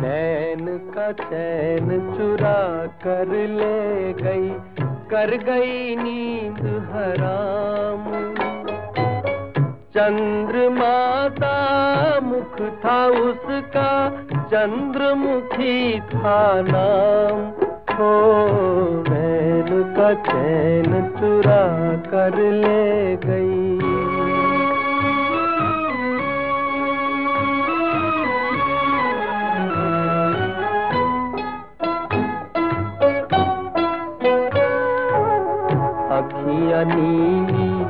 नैन का चैन चुरा कर ले गई, कर गई नींद हराम। चंद्रमाता मुख था उसका, चंद्रमुखी था नाम। हो नैन का चैन चुरा कर ले गई। नीली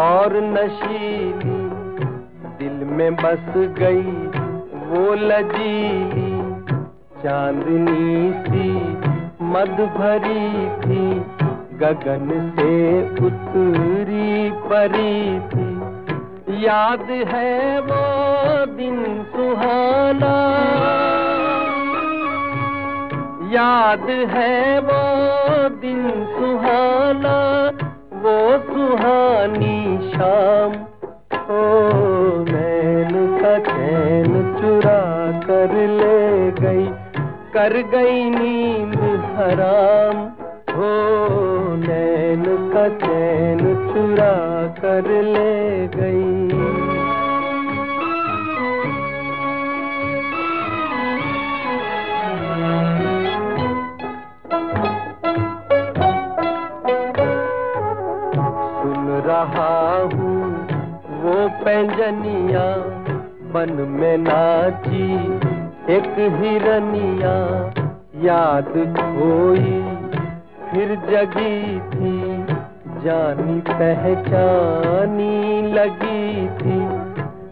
और नशीली दिल में बस गई वो लजीली। चांदनी सी मद भरी थी, गगन से उतरी परी थी। याद है वो दिन सुहाना। याद है वो दिन सुहाना। वो सुहानी शाम। ओ, नैन का चैन चुरा कर ले गई, कर गई नींद हराम। हो नैन का चैन चुरा कर ले गई। रहा हूँ। वो पैंजनिया बन में नाची, एक हिरनिया याद खोई फिर जगी थी, जानी पहचानी लगी थी।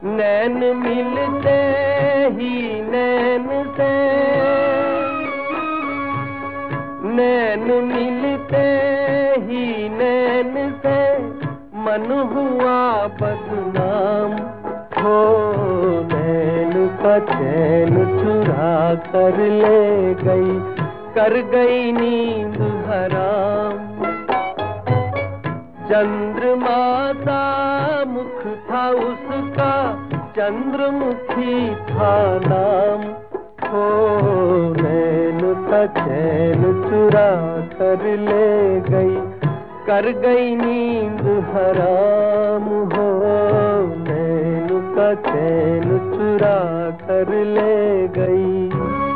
नैन मिलते ही नैन से, नैन मिलते मन हुआ बदनाम हो नैन का चैन चुरा कर ले गई, कर गई नींद हराम। चंद्रमाता मुख था उसका, चंद्रमुखी था नाम। हो नैन का चैन चुरा कर ले गई कर गई नींद हराम हो। नैन का चैन चुरा कर ले गई।